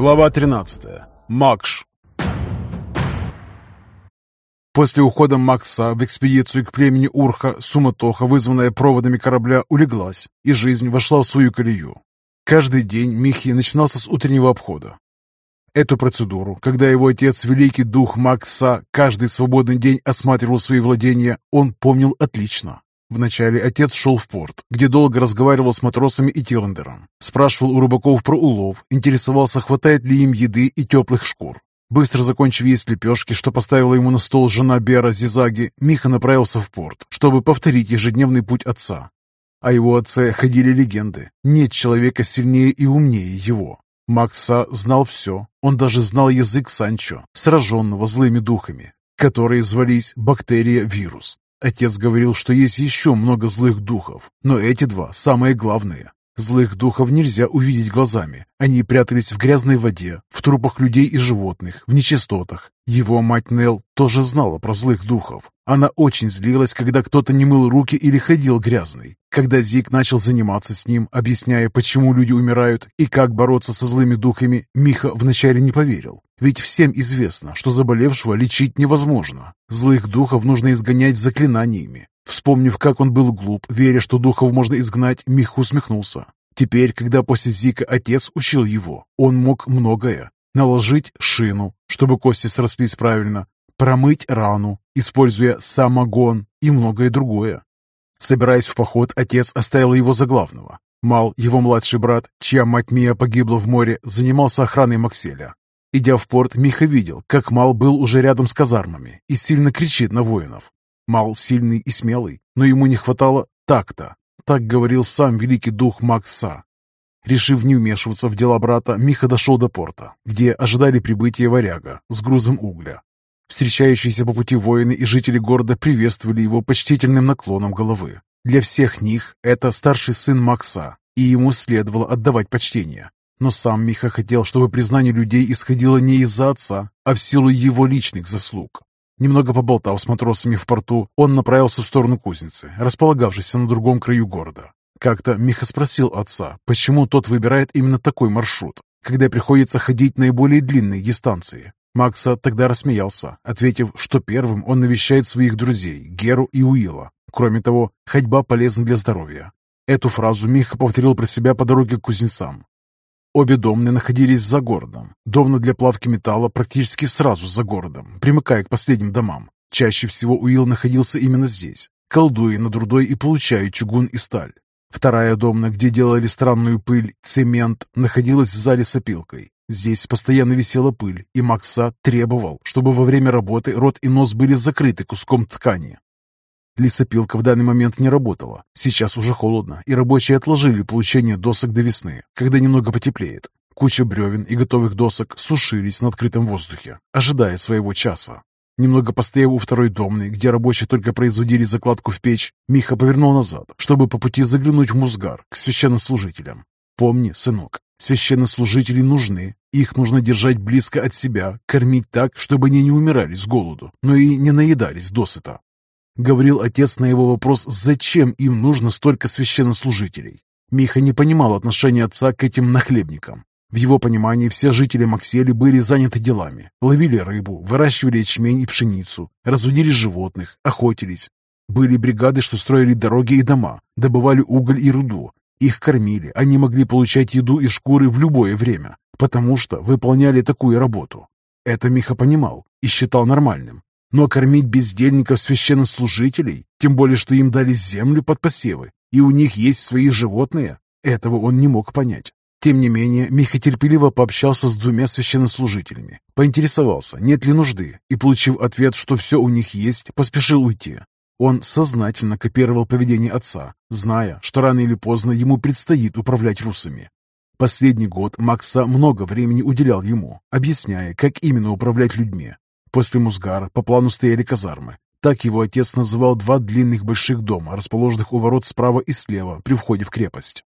Глава 13. Макш. После ухода Макса в экспедицию к племени Урха суматоха, вызванная проводами корабля, улеглась, и жизнь вошла в свою колею. Каждый день Михи начинался с утреннего обхода. Эту процедуру, когда его отец, великий дух Макса, каждый свободный день осматривал свои владения, он помнил отлично. Вначале отец шел в порт, где долго разговаривал с матросами и Тиллендером. Спрашивал у рыбаков про улов, интересовался, хватает ли им еды и теплых шкур. Быстро закончив есть лепешки, что поставила ему на стол жена Бера Зизаги, Миха направился в порт, чтобы повторить ежедневный путь отца. О его отце ходили легенды. Нет человека сильнее и умнее его. Макса знал все. Он даже знал язык Санчо, сраженного злыми духами, которые звались бактерия-вирус. Отец говорил, что есть еще много злых духов, но эти два самые главные. Злых духов нельзя увидеть глазами. Они прятались в грязной воде, в трупах людей и животных, в нечистотах. Его мать Нел тоже знала про злых духов. Она очень злилась, когда кто-то не мыл руки или ходил грязный. Когда Зик начал заниматься с ним, объясняя, почему люди умирают и как бороться со злыми духами, Миха вначале не поверил. Ведь всем известно, что заболевшего лечить невозможно. Злых духов нужно изгонять заклинаниями. Вспомнив, как он был глуп, веря, что духов можно изгнать, Мих усмехнулся. Теперь, когда после Зика отец учил его, он мог многое. Наложить шину, чтобы кости срослись правильно, промыть рану, используя самогон и многое другое. Собираясь в поход, отец оставил его за главного. Мал, его младший брат, чья мать Мия погибла в море, занимался охраной Макселя. Идя в порт, Миха видел, как Мал был уже рядом с казармами и сильно кричит на воинов. Мал сильный и смелый, но ему не хватало такта. Так говорил сам великий дух Макса. Решив не вмешиваться в дела брата, Миха дошел до порта, где ожидали прибытия варяга с грузом угля. Встречающиеся по пути воины и жители города приветствовали его почтительным наклоном головы. Для всех них это старший сын Макса, и ему следовало отдавать почтение. Но сам Миха хотел, чтобы признание людей исходило не из-за отца, а в силу его личных заслуг. Немного поболтав с матросами в порту, он направился в сторону кузницы, располагавшейся на другом краю города. Как-то Миха спросил отца, почему тот выбирает именно такой маршрут, когда приходится ходить наиболее длинные дистанции. Макса тогда рассмеялся, ответив, что первым он навещает своих друзей, Геру и Уилла. Кроме того, ходьба полезна для здоровья. Эту фразу Миха повторил про себя по дороге к кузнецам, Обе домны находились за городом. Домна для плавки металла практически сразу за городом, примыкая к последним домам. Чаще всего Уилл находился именно здесь, колдуя над рудой и получая чугун и сталь. Вторая домна, где делали странную пыль, цемент, находилась в зале с опилкой. Здесь постоянно висела пыль, и Макса требовал, чтобы во время работы рот и нос были закрыты куском ткани. Лесопилка в данный момент не работала. Сейчас уже холодно, и рабочие отложили получение досок до весны, когда немного потеплеет. Куча бревен и готовых досок сушились на открытом воздухе, ожидая своего часа. Немного постояв у второй домны, где рабочие только производили закладку в печь, Миха повернул назад, чтобы по пути заглянуть в Музгар к священнослужителям. «Помни, сынок, священнослужители нужны, их нужно держать близко от себя, кормить так, чтобы они не умирали с голоду, но и не наедались досыта. Говорил отец на его вопрос, зачем им нужно столько священнослужителей. Миха не понимал отношения отца к этим нахлебникам. В его понимании все жители Максели были заняты делами. Ловили рыбу, выращивали ячмень и пшеницу, разводили животных, охотились. Были бригады, что строили дороги и дома, добывали уголь и руду. Их кормили, они могли получать еду и шкуры в любое время, потому что выполняли такую работу. Это Миха понимал и считал нормальным. Но кормить бездельников священнослужителей, тем более, что им дали землю под посевы, и у них есть свои животные, этого он не мог понять. Тем не менее, Миха терпеливо пообщался с двумя священнослужителями, поинтересовался, нет ли нужды, и, получив ответ, что все у них есть, поспешил уйти. Он сознательно копировал поведение отца, зная, что рано или поздно ему предстоит управлять русами. Последний год Макса много времени уделял ему, объясняя, как именно управлять людьми, После Музгара по плану стояли казармы. Так его отец называл два длинных больших дома, расположенных у ворот справа и слева при входе в крепость.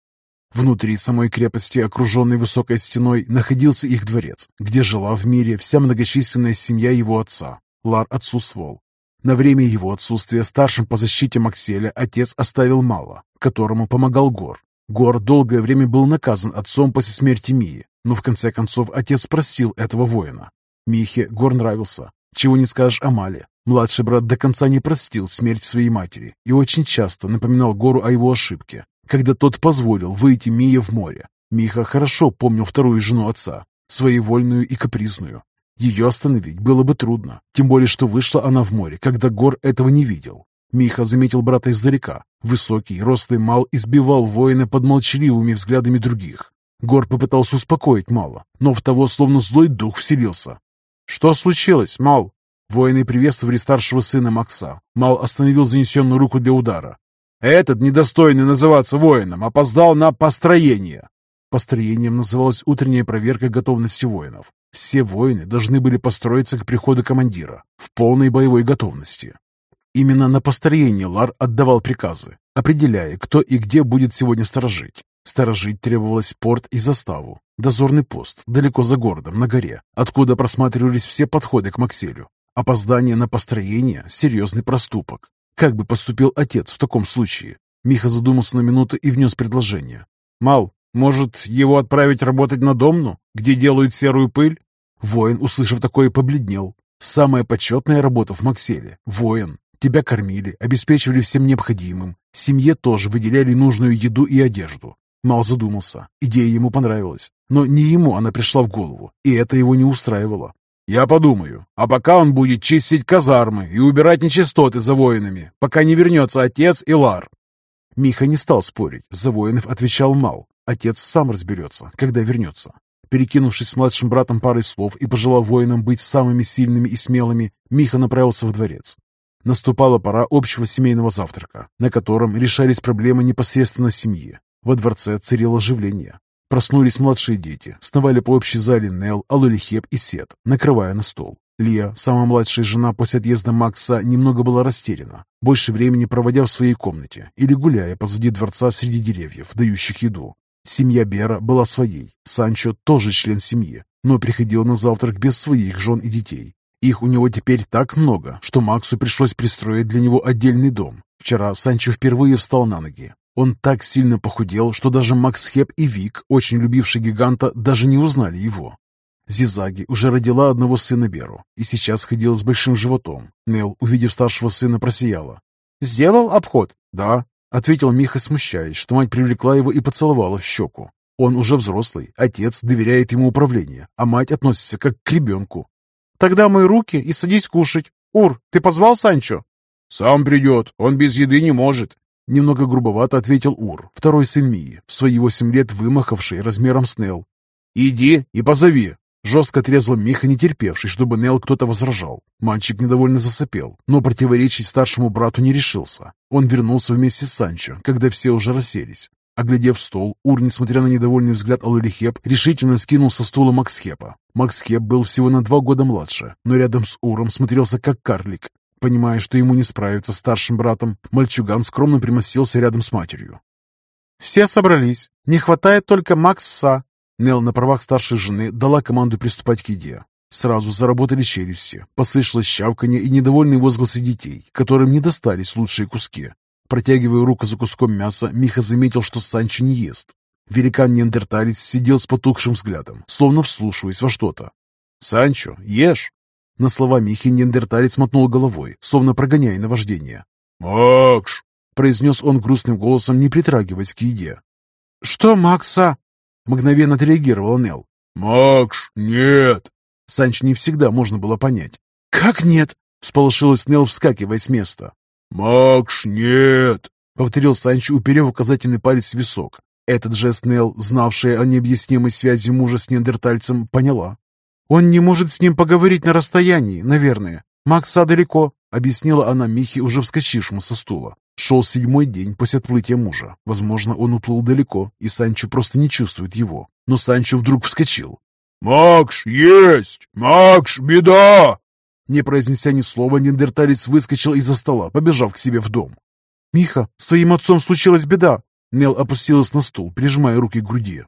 Внутри самой крепости, окруженной высокой стеной, находился их дворец, где жила в мире вся многочисленная семья его отца. Лар отсутствовал. На время его отсутствия старшим по защите Макселя отец оставил мало, которому помогал Гор. Гор долгое время был наказан отцом после смерти Мии, но в конце концов отец спросил этого воина. Михе Гор нравился. Чего не скажешь о Мале. Младший брат до конца не простил смерть своей матери и очень часто напоминал Гору о его ошибке, когда тот позволил выйти Мие в море. Миха хорошо помнил вторую жену отца, своевольную и капризную. Ее остановить было бы трудно, тем более что вышла она в море, когда Гор этого не видел. Миха заметил брата издалека. Высокий, рослый Мал избивал воина под молчаливыми взглядами других. Гор попытался успокоить Мала, но в того словно злой дух вселился. «Что случилось, Мал?» Воины приветствовали старшего сына Макса. Мал остановил занесенную руку для удара. «Этот, недостойный называться воином, опоздал на построение!» Построением называлась утренняя проверка готовности воинов. Все воины должны были построиться к приходу командира в полной боевой готовности. Именно на построение Лар отдавал приказы, определяя, кто и где будет сегодня сторожить. Сторожить требовалось порт и заставу, дозорный пост далеко за городом, на горе, откуда просматривались все подходы к Макселю. Опоздание на построение – серьезный проступок. Как бы поступил отец в таком случае? Миха задумался на минуту и внес предложение. «Мал, может, его отправить работать на Домну, где делают серую пыль?» Воин, услышав такое, побледнел. Самая почетная работа в Макселе – воин. Тебя кормили, обеспечивали всем необходимым. Семье тоже выделяли нужную еду и одежду. Мал задумался. Идея ему понравилась. Но не ему она пришла в голову, и это его не устраивало. «Я подумаю. А пока он будет чистить казармы и убирать нечистоты за воинами, пока не вернется отец и Лар». Миха не стал спорить. За воинов отвечал Мал. Отец сам разберется, когда вернется. Перекинувшись с младшим братом парой слов и пожелав воинам быть самыми сильными и смелыми, Миха направился в дворец. Наступала пора общего семейного завтрака, на котором решались проблемы непосредственно семьи. Во дворце царило оживление. Проснулись младшие дети, сновали по общей зале Нел, Алулихеп и Сет, накрывая на стол. Лия, самая младшая жена после отъезда Макса, немного была растеряна, больше времени проводя в своей комнате или гуляя позади дворца среди деревьев, дающих еду. Семья Бера была своей, Санчо тоже член семьи, но приходил на завтрак без своих жен и детей. Их у него теперь так много, что Максу пришлось пристроить для него отдельный дом. Вчера Санчо впервые встал на ноги. Он так сильно похудел, что даже Макс Хеп и Вик, очень любивший гиганта, даже не узнали его. Зизаги уже родила одного сына Беру и сейчас ходила с большим животом. Нел, увидев старшего сына, просияла. «Сделал обход?» «Да», — ответил Миха, смущаясь, что мать привлекла его и поцеловала в щеку. Он уже взрослый, отец доверяет ему управление, а мать относится как к ребенку. Тогда мой руки и садись кушать. Ур, ты позвал Санчо?» «Сам придет, он без еды не может». Немного грубовато ответил Ур, второй сын Мии, в свои восемь лет вымахавший размером с Нел. «Иди и позови». Жестко отрезал Миха, не терпевший, чтобы Нел кто-то возражал. Мальчик недовольно засопел, но противоречить старшему брату не решился. Он вернулся вместе с Санчо, когда все уже расселись. Оглядев стол, Ур, несмотря на недовольный взгляд Алулихеп, решительно скинул со стула Максхепа. Максхеп был всего на два года младше, но рядом с Уром смотрелся как карлик. Понимая, что ему не справиться с старшим братом, мальчуган скромно примостился рядом с матерью. «Все собрались. Не хватает только Макса». Нел на правах старшей жены дала команду приступать к еде. Сразу заработали челюсти, послышалось щавканье и недовольные возгласы детей, которым не достались лучшие куски. Протягивая руку за куском мяса, Миха заметил, что Санчо не ест. Великан-неандерталец сидел с потухшим взглядом, словно вслушиваясь во что-то. «Санчо, ешь!» На слова Михи неандерталец мотнул головой, словно прогоняя наваждение. «Макс!» — произнес он грустным голосом, не притрагиваясь к еде. «Что, Макса?» — мгновенно отреагировал Нел. «Макс, нет!» Санч не всегда можно было понять. «Как нет?» — всполошилась Нел, вскакивая с места. «Макс, нет!» — повторил Санчо, уперев указательный палец в висок. Этот жест Нел, знавшая о необъяснимой связи мужа с неандертальцем, поняла. «Он не может с ним поговорить на расстоянии, наверное. Макса далеко», — объяснила она Михе, уже вскочившему со стула. Шел седьмой день после отплытия мужа. Возможно, он уплыл далеко, и Санчо просто не чувствует его. Но Санчо вдруг вскочил. «Макс, есть! Макс, беда!» Не произнеся ни слова, неандерталец выскочил из-за стола, побежав к себе в дом. «Миха, с твоим отцом случилась беда!» Нел опустилась на стул, прижимая руки к груди.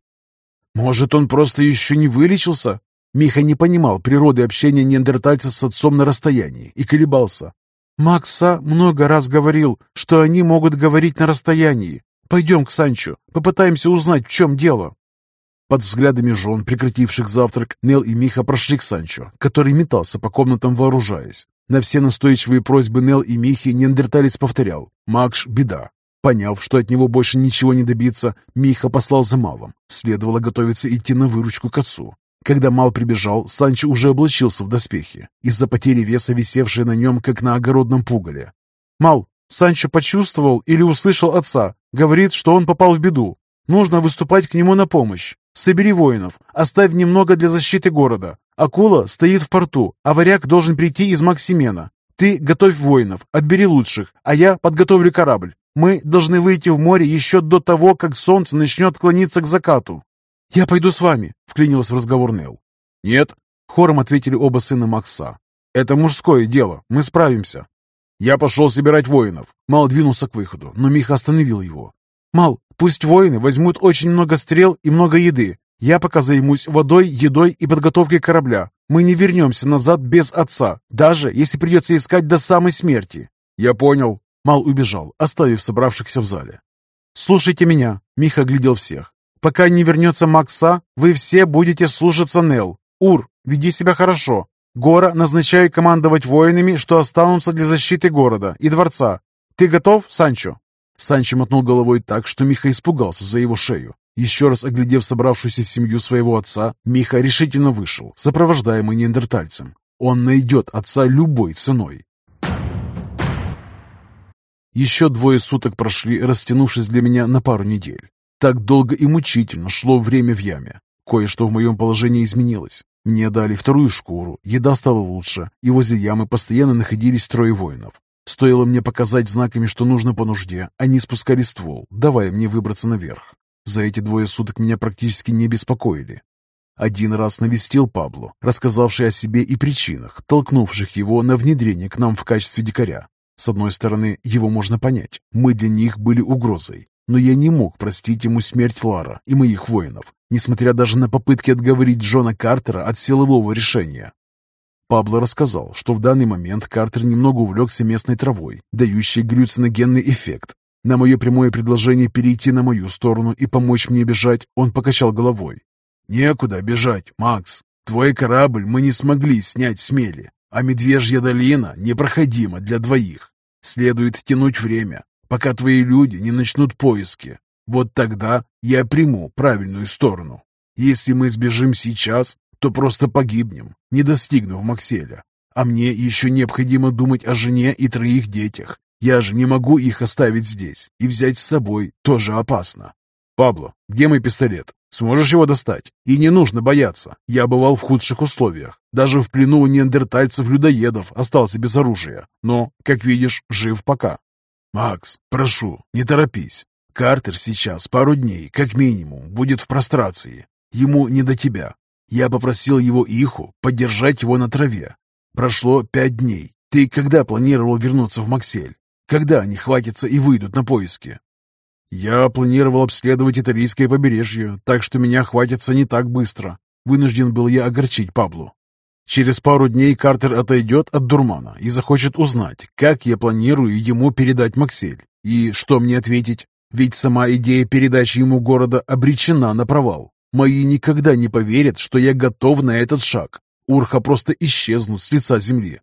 «Может, он просто еще не вылечился?» Миха не понимал природы общения неандертальца с отцом на расстоянии и колебался. «Макса много раз говорил, что они могут говорить на расстоянии. Пойдем к Санчо, попытаемся узнать, в чем дело». Под взглядами жен, прекративших завтрак, Нел и Миха прошли к Санчо, который метался по комнатам, вооружаясь. На все настойчивые просьбы Нел и Михи неандерталец повторял «Макш, беда». Поняв, что от него больше ничего не добиться, Миха послал за Малом. Следовало готовиться идти на выручку к отцу. Когда Мал прибежал, Санчо уже облачился в доспехи, из-за потери веса, висевшей на нем, как на огородном пугале. «Мал, Санчо почувствовал или услышал отца. Говорит, что он попал в беду. Нужно выступать к нему на помощь. Собери воинов, оставь немного для защиты города. Акула стоит в порту, а варяг должен прийти из Максимена. Ты готовь воинов, отбери лучших, а я подготовлю корабль. Мы должны выйти в море еще до того, как солнце начнет клониться к закату. «Я пойду с вами», — вклинилась в разговор Нел. «Нет», — хором ответили оба сына Макса. «Это мужское дело, мы справимся». «Я пошел собирать воинов». Мал двинулся к выходу, но Миха остановил его. «Мал, пусть воины возьмут очень много стрел и много еды. Я пока займусь водой, едой и подготовкой корабля. Мы не вернемся назад без отца, даже если придется искать до самой смерти». «Я понял». Мал убежал, оставив собравшихся в зале. «Слушайте меня», — Миха глядел всех. «Пока не вернется Макса, вы все будете слушаться Нел. Ур, веди себя хорошо. Гора назначаю командовать воинами, что останутся для защиты города и дворца. Ты готов, Санчо?» Санчо мотнул головой так, что Миха испугался за его шею. Еще раз оглядев собравшуюся семью своего отца, Миха решительно вышел, сопровождаемый неандертальцем. Он найдет отца любой ценой. Еще двое суток прошли, растянувшись для меня на пару недель. Так долго и мучительно шло время в яме. Кое-что в моем положении изменилось. Мне дали вторую шкуру, еда стала лучше, и возле ямы постоянно находились трое воинов. Стоило мне показать знаками, что нужно по нужде, они спускали ствол, давая мне выбраться наверх. За эти двое суток меня практически не беспокоили. Один раз навестил Пабло, рассказавший о себе и причинах, толкнувших его на внедрение к нам в качестве дикаря. С одной стороны, его можно понять, мы для них были угрозой, но я не мог простить ему смерть Лара и моих воинов, несмотря даже на попытки отговорить Джона Картера от силового решения. Пабло рассказал, что в данный момент Картер немного увлекся местной травой, дающей глюциногенный эффект. На мое прямое предложение перейти на мою сторону и помочь мне бежать, он покачал головой. «Некуда бежать, Макс. Твой корабль мы не смогли снять с мели, а Медвежья долина непроходима для двоих. Следует тянуть время, пока твои люди не начнут поиски. Вот тогда я приму правильную сторону. Если мы сбежим сейчас, то просто погибнем, не достигнув Макселя. А мне еще необходимо думать о жене и троих детях. Я же не могу их оставить здесь, и взять с собой тоже опасно. Пабло, где мой пистолет? Сможешь его достать? И не нужно бояться. Я бывал в худших условиях. Даже в плену у неандертальцев-людоедов остался без оружия. Но, как видишь, жив пока. Макс, прошу, не торопись. Картер сейчас пару дней, как минимум, будет в прострации. Ему не до тебя. Я попросил его Иху поддержать его на траве. Прошло пять дней. Ты когда планировал вернуться в Максель? Когда они хватятся и выйдут на поиски? Я планировал обследовать итальянское побережье, так что меня хватится не так быстро. Вынужден был я огорчить Паблу. Через пару дней Картер отойдет от дурмана и захочет узнать, как я планирую ему передать Максель. И что мне ответить? Ведь сама идея передачи ему города обречена на провал. Мои никогда не поверят, что я готов на этот шаг. Урха просто исчезнут с лица земли.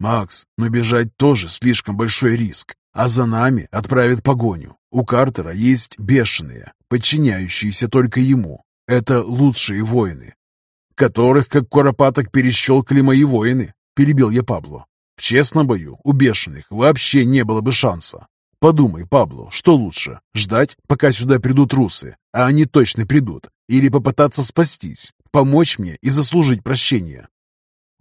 Макс, но бежать тоже слишком большой риск, а за нами отправят погоню. У Картера есть бешеные, подчиняющиеся только ему. Это лучшие воины, которых, как куропаток, перещелкали мои воины, перебил я Пабло. В честном бою у бешеных вообще не было бы шанса. Подумай, Пабло, что лучше, ждать, пока сюда придут русы, а они точно придут, или попытаться спастись, помочь мне и заслужить прощение?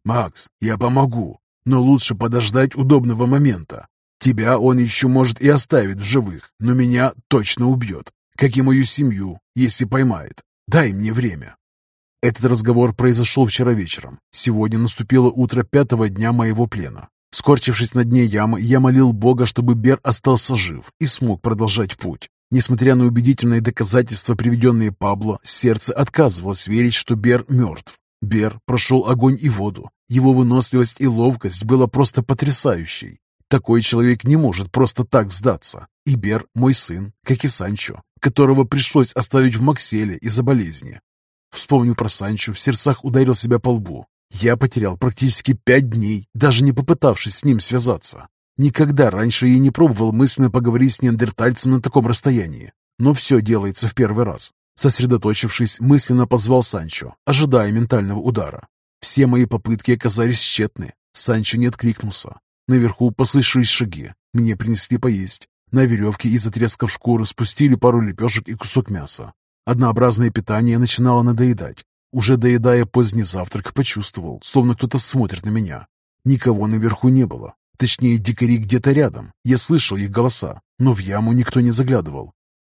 Макс, я помогу, но лучше подождать удобного момента. Тебя он еще может и оставит в живых, но меня точно убьет, как и мою семью, если поймает. Дай мне время. Этот разговор произошел вчера вечером. Сегодня наступило утро пятого дня моего плена. Скорчившись на дне ямы, я молил Бога, чтобы Бер остался жив и смог продолжать путь. Несмотря на убедительные доказательства, приведенные Пабло, сердце отказывалось верить, что Бер мертв. Бер прошел огонь и воду. Его выносливость и ловкость была просто потрясающей. Такой человек не может просто так сдаться. И Бер мой сын, как и Санчо, которого пришлось оставить в Макселе из-за болезни. Вспомнил про Санчо, в сердцах ударил себя по лбу. Я потерял практически пять дней, даже не попытавшись с ним связаться. Никогда раньше я не пробовал мысленно поговорить с неандертальцем на таком расстоянии. Но все делается в первый раз. Сосредоточившись, мысленно позвал Санчо, ожидая ментального удара. Все мои попытки оказались тщетны. Санчо не откликнулся. Наверху послышались шаги. Мне принесли поесть. На веревке из отрезков шкуры спустили пару лепешек и кусок мяса. Однообразное питание начинало надоедать. Уже доедая поздний завтрак, почувствовал, словно кто-то смотрит на меня. Никого наверху не было. Точнее, дикари где-то рядом. Я слышал их голоса, но в яму никто не заглядывал.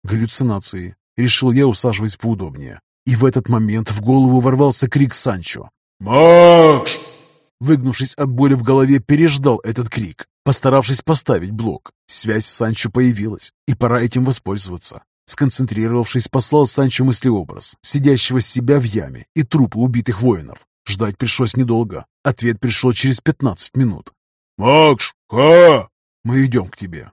Галлюцинации. Решил я, усаживаясь поудобнее. И в этот момент в голову ворвался крик Санчо. «Макс!» Выгнувшись от боли в голове, переждал этот крик, постаравшись поставить блок. Связь с Санчо появилась, и пора этим воспользоваться. Сконцентрировавшись, послал Санчо мыслеобраз, сидящего с себя в яме и трупы убитых воинов. Ждать пришлось недолго. Ответ пришел через 15 минут. «Макс, ха!» «Мы идем к тебе».